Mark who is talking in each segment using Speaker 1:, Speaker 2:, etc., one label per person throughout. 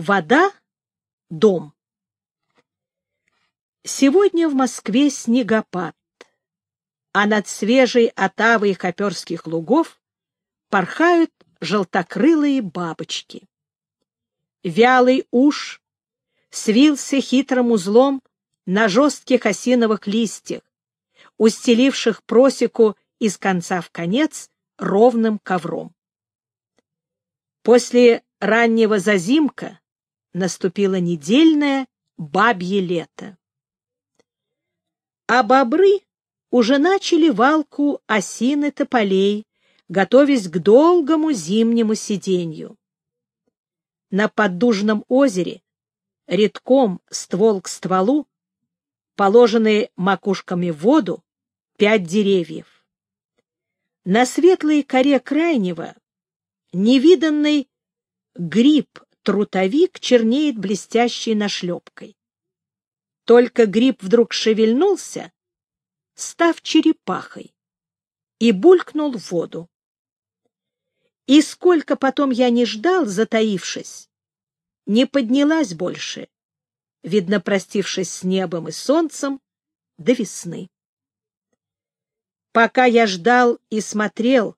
Speaker 1: Вода — дом. Сегодня в Москве снегопад, а над свежей отавой хоперских лугов порхают желтокрылые бабочки. Вялый уж свился хитрым узлом на жестких осиновых листьях, устеливших просеку из конца в конец ровным ковром. После раннего зазимка наступило недельное бабье лето. А бобры уже начали валку осины тополей, готовясь к долгому зимнему сиденью. На поддужном озере, редком ствол к стволу, положенные макушками в воду, пять деревьев. На светлой коре крайнего невиданный гриб-трутовик чернеет блестящей нашлепкой. Только гриб вдруг шевельнулся, став черепахой, и булькнул в воду. И сколько потом я не ждал, затаившись, не поднялась больше, видно, простившись с небом и солнцем, до весны. Пока я ждал и смотрел,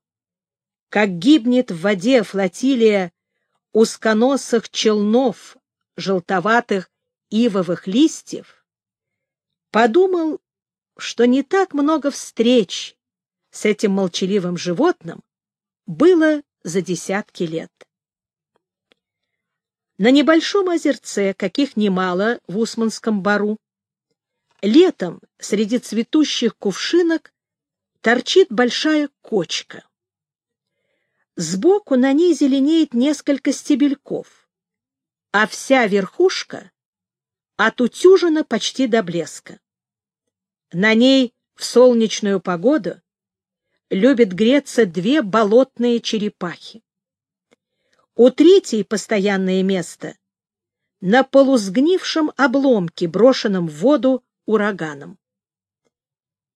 Speaker 1: как гибнет в воде флотилия узконосых челнов, желтоватых ивовых листьев, подумал, что не так много встреч с этим молчаливым животным было за десятки лет. На небольшом озерце, каких немало в Усманском бару, летом среди цветущих кувшинок торчит большая кочка. Сбоку на ней зеленеет несколько стебельков, а вся верхушка отутюжена почти до блеска. На ней в солнечную погоду любят греться две болотные черепахи. У третьей постоянное место на полусгнившем обломке, брошенном в воду ураганом.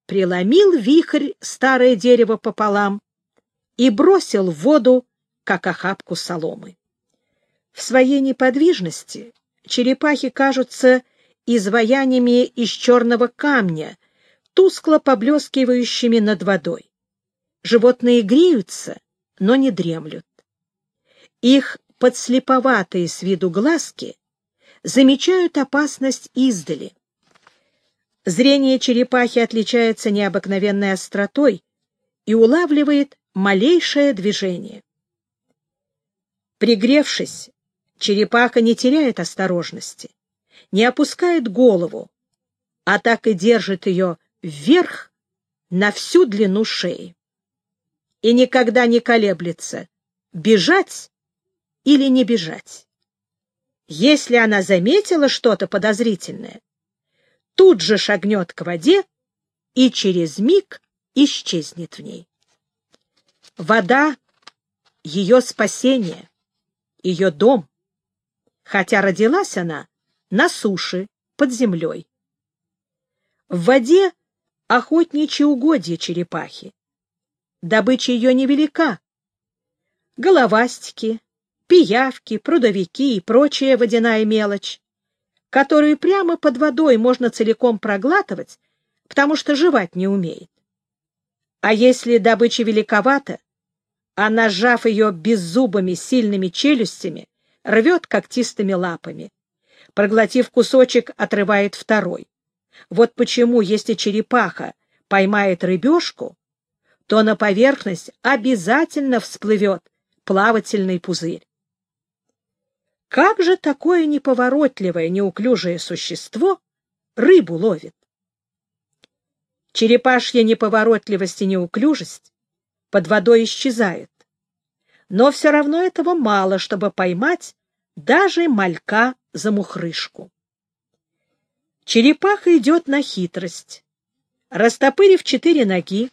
Speaker 1: Преломил вихрь старое дерево пополам, и бросил в воду, как охапку соломы. В своей неподвижности черепахи кажутся изваяниями из черного камня, тускло поблескивающими над водой. Животные греются, но не дремлют. Их подслеповатые с виду глазки замечают опасность издали. Зрение черепахи отличается необыкновенной остротой и улавливает малейшее движение. Пригревшись, черепаха не теряет осторожности, не опускает голову, а так и держит ее вверх на всю длину шеи. И никогда не колеблется, бежать или не бежать. Если она заметила что-то подозрительное, тут же шагнет к воде и через миг исчезнет в ней. Вода — ее спасение, ее дом, хотя родилась она на суше, под землей. В воде охотничьи угодья черепахи. Добыча ее невелика. Головастики, пиявки, прудовики и прочая водяная мелочь, которую прямо под водой можно целиком проглатывать, потому что жевать не умеет. А если добыча великовата, она, сжав ее беззубыми сильными челюстями, рвет когтистыми лапами. Проглотив кусочек, отрывает второй. Вот почему, если черепаха поймает рыбешку, то на поверхность обязательно всплывет плавательный пузырь. Как же такое неповоротливое, неуклюжее существо рыбу ловит? Черепашья неповоротливость и неуклюжесть под водой исчезает. Но все равно этого мало, чтобы поймать даже малька за мухрышку. Черепаха идет на хитрость. Растопырив четыре ноги,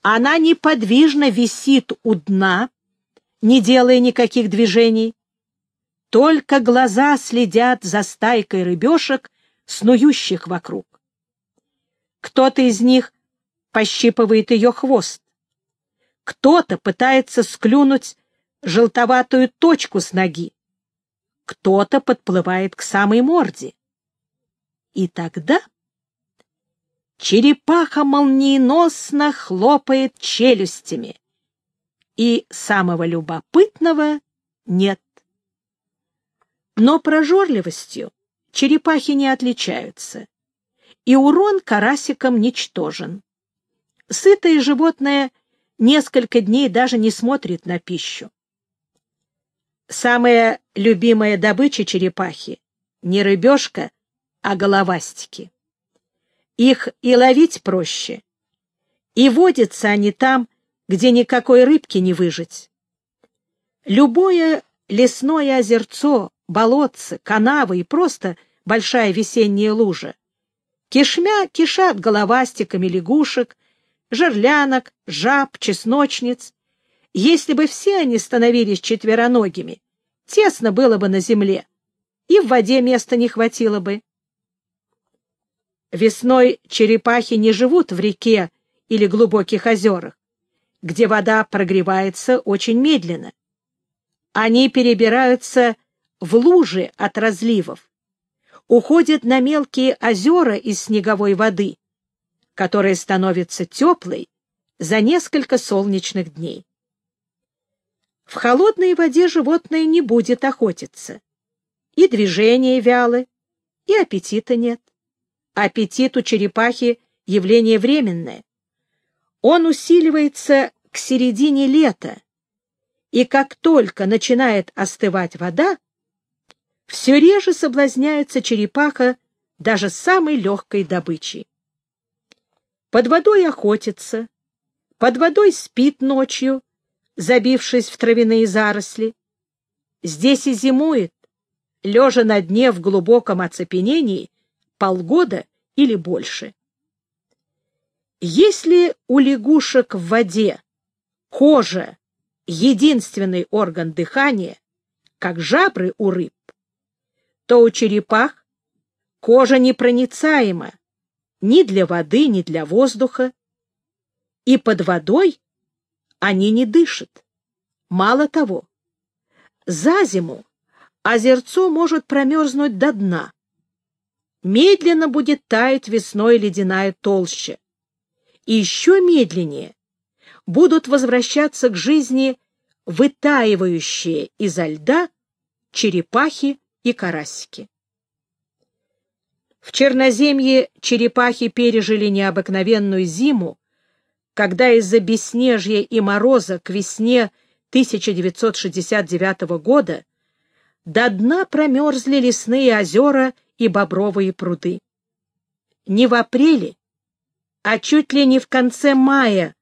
Speaker 1: она неподвижно висит у дна, не делая никаких движений. Только глаза следят за стайкой рыбешек, снующих вокруг. Кто-то из них пощипывает ее хвост. Кто-то пытается склюнуть желтоватую точку с ноги. кто-то подплывает к самой морде. И тогда черепаха молниеносно хлопает челюстями, и самого любопытного нет. Но прожорливостью черепахи не отличаются, и урон карасикам ничтожен. Сытое животное несколько дней даже не смотрит на пищу. Самая любимая добыча черепахи — не рыбешка, а головастики. Их и ловить проще, и водятся они там, где никакой рыбки не выжить. Любое лесное озерцо, болотце, канава и просто большая весенняя лужа кишмя кишат головастиками лягушек, жерлянок, жаб, чесночниц. Если бы все они становились четвероногими, тесно было бы на земле, и в воде места не хватило бы. Весной черепахи не живут в реке или глубоких озерах, где вода прогревается очень медленно. Они перебираются в лужи от разливов, уходят на мелкие озера из снеговой воды, которая становится теплой за несколько солнечных дней. В холодной воде животное не будет охотиться. И движения вялы, и аппетита нет. Аппетит у черепахи — явление временное. Он усиливается к середине лета, и как только начинает остывать вода, все реже соблазняется черепаха даже самой легкой добычей. Под водой охотится, под водой спит ночью, забившись в травяные заросли. Здесь и зимует, лежа на дне в глубоком оцепенении, полгода или больше. Если у лягушек в воде кожа — единственный орган дыхания, как жабры у рыб, то у черепах кожа непроницаема ни для воды, ни для воздуха, и под водой они не дышат. Мало того, за зиму озерцо может промерзнуть до дна. Медленно будет таять весной ледяная толща. И еще медленнее будут возвращаться к жизни вытаивающие изо льда черепахи и карасики. В Черноземье черепахи пережили необыкновенную зиму, когда из-за беснежья и мороза к весне 1969 года до дна промерзли лесные озера и бобровые пруды. Не в апреле, а чуть ли не в конце мая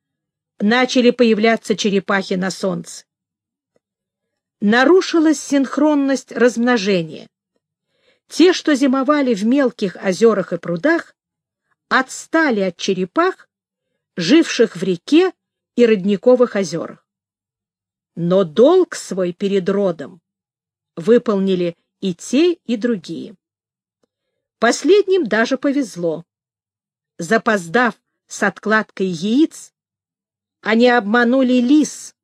Speaker 1: начали появляться черепахи на солнце. Нарушилась синхронность размножения. Те, что зимовали в мелких озерах и прудах, отстали от черепах, живших в реке и родниковых озерах. Но долг свой перед родом выполнили и те, и другие. Последним даже повезло. Запоздав с откладкой яиц, они обманули лис,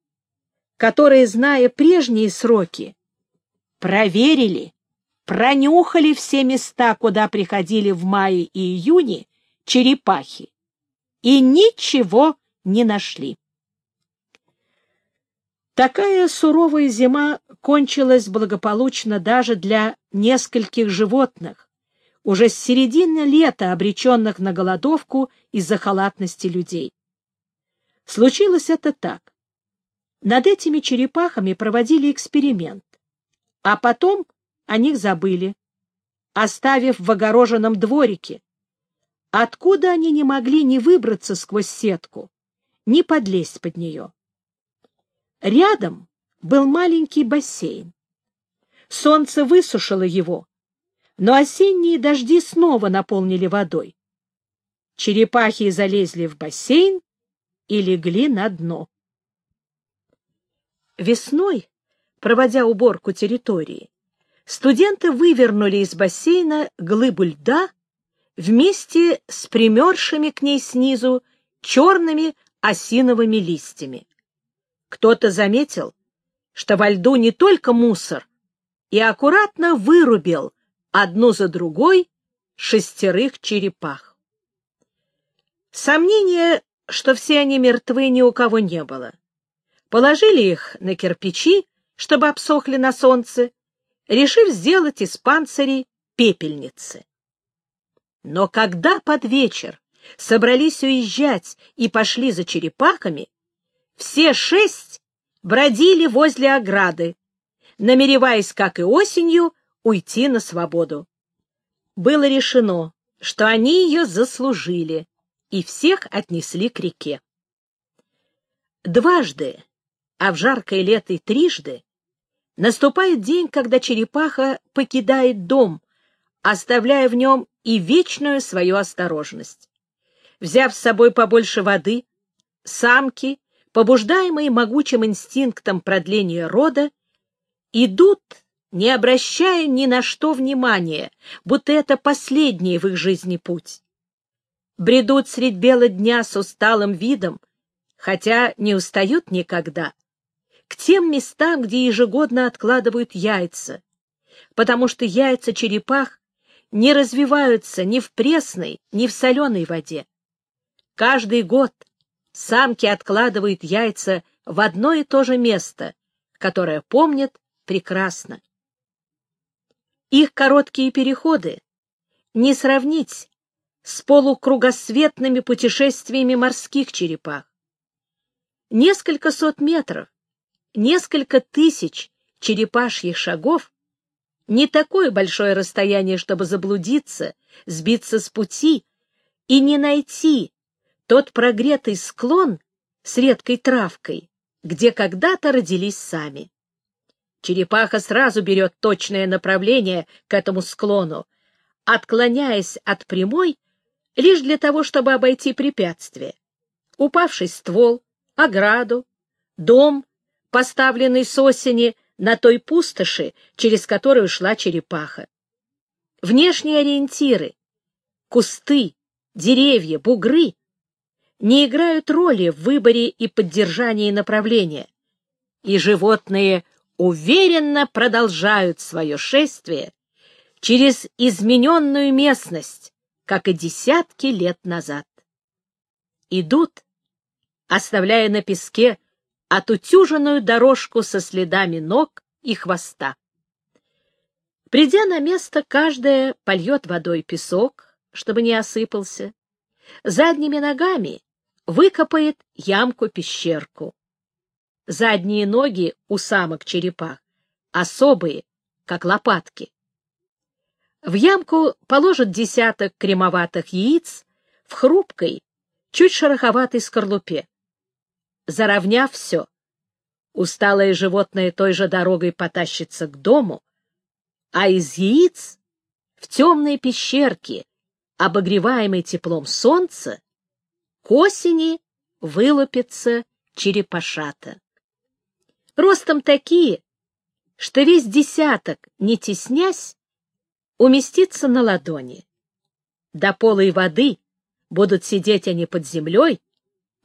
Speaker 1: которые, зная прежние сроки, проверили, пронюхали все места, куда приходили в мае и июне черепахи, и ничего не нашли. Такая суровая зима кончилась благополучно даже для нескольких животных, уже с середины лета обреченных на голодовку из-за халатности людей. Случилось это так. Над этими черепахами проводили эксперимент, а потом о них забыли, оставив в огороженном дворике, откуда они не могли ни выбраться сквозь сетку, ни подлезть под нее. Рядом был маленький бассейн. Солнце высушило его, но осенние дожди снова наполнили водой. Черепахи залезли в бассейн и легли на дно. Весной, проводя уборку территории, студенты вывернули из бассейна глыбу льда вместе с примершими к ней снизу черными осиновыми листьями. Кто-то заметил, что во льду не только мусор, и аккуратно вырубил одну за другой шестерых черепах. Сомнения, что все они мертвы, ни у кого не было. Положили их на кирпичи, чтобы обсохли на солнце, решив сделать из панцирей пепельницы. Но когда под вечер собрались уезжать и пошли за черепахами, все шесть бродили возле ограды, намереваясь, как и осенью, уйти на свободу. Было решено, что они ее заслужили, и всех отнесли к реке. Дважды, а в жаркое лето и трижды, наступает день, когда черепаха покидает дом, оставляя в нем и вечную свою осторожность. Взяв с собой побольше воды, самки, побуждаемые могучим инстинктом продления рода, идут, не обращая ни на что внимания, будто это последний в их жизни путь. Бредут средь бела дня с усталым видом, хотя не устают никогда, к тем местам, где ежегодно откладывают яйца, потому что яйца черепах не развиваются ни в пресной, ни в соленой воде. Каждый год самки откладывают яйца в одно и то же место, которое помнят прекрасно. Их короткие переходы не сравнить с полукругосветными путешествиями морских черепах. Несколько сот метров, несколько тысяч черепашьих шагов — не такое большое расстояние, чтобы заблудиться, сбиться с пути и не найти тот прогретый склон с редкой травкой, где когда-то родились сами. Черепаха сразу берет точное направление к этому склону, отклоняясь от прямой лишь для того, чтобы обойти препятствие. Упавший ствол, ограду, дом, поставленный с осени на той пустоши, через которую шла черепаха. Внешние ориентиры, кусты, деревья, бугры не играют роли в выборе и поддержании направления, и животные уверенно продолжают свое шествие через измененную местность, как и десятки лет назад. Идут, оставляя на песке отутюженную дорожку со следами ног и хвоста. Придя на место, каждая польет водой песок, чтобы не осыпался, задними ногами выкопает ямку-пещерку. Задние ноги у самок черепах особые, как лопатки. В ямку положат десяток кремоватых яиц в хрупкой, чуть шероховатой скорлупе. Заровняв все, усталое животное той же дорогой потащится к дому, а из яиц в темные пещерки, обогреваемой теплом солнца, к осени вылупится черепашата. Ростом такие, что весь десяток, не теснясь, уместится на ладони. До полой воды будут сидеть они под землей,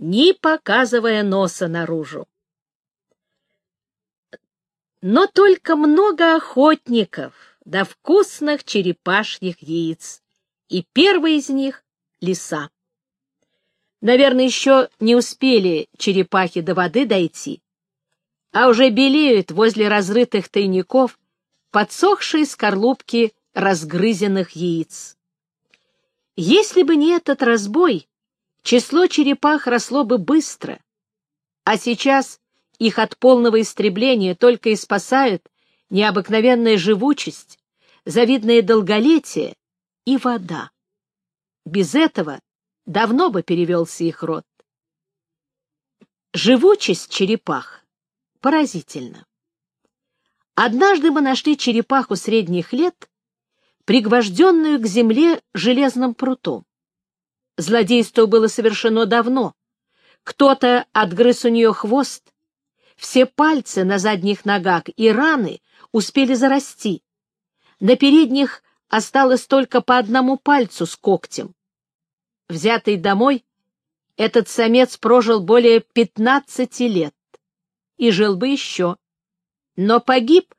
Speaker 1: не показывая носа наружу. Но только много охотников до вкусных черепашьих яиц, и первый из них — лиса. Наверное, еще не успели черепахи до воды дойти, а уже белеют возле разрытых тайников подсохшие скорлупки разгрызенных яиц. Если бы не этот разбой, число черепах росло бы быстро, а сейчас их от полного истребления только и спасают необыкновенная живучесть, завидное долголетие и вода. Без этого давно бы перевелся их род. Живучесть черепах поразительна. Однажды мы нашли черепаху средних лет, пригвожденную к земле железным прутом. Злодейство было совершено давно. Кто-то отгрыз у нее хвост, все пальцы на задних ногах и раны успели зарасти. На передних осталось только по одному пальцу с когтем. Взятый домой, этот самец прожил более пятнадцати лет и жил бы еще, но погиб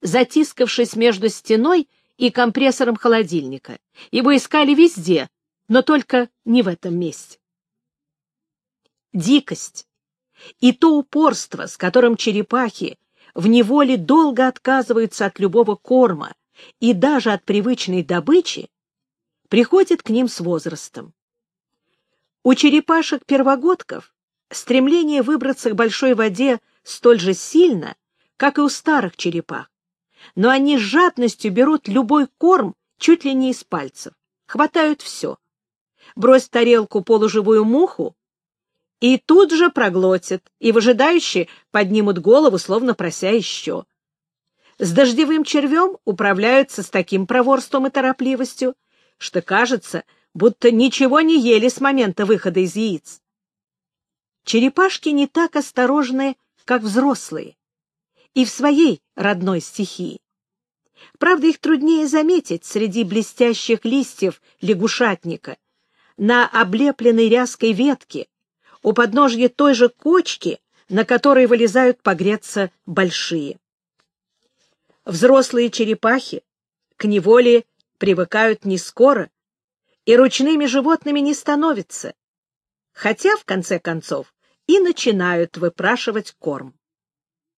Speaker 1: затискавшись между стеной и компрессором холодильника. Его искали везде, но только не в этом месте. Дикость и то упорство, с которым черепахи в неволе долго отказываются от любого корма и даже от привычной добычи, приходит к ним с возрастом. У черепашек-первогодков стремление выбраться к большой воде столь же сильно, как и у старых черепах, но они с жадностью берут любой корм чуть ли не из пальцев, хватают все. Брось в тарелку полуживую муху, и тут же проглотят, и выжидающие поднимут голову, словно прося еще. С дождевым червем управляются с таким проворством и торопливостью, что кажется, будто ничего не ели с момента выхода из яиц. Черепашки не так осторожны, как взрослые, и в своей родной стихии. Правда, их труднее заметить среди блестящих листьев лягушатника, на облепленной ряской ветке, у подножья той же кочки, на которой вылезают погреться большие. Взрослые черепахи к неволе привыкают не скоро и ручными животными не становятся, хотя, в конце концов, и начинают выпрашивать корм.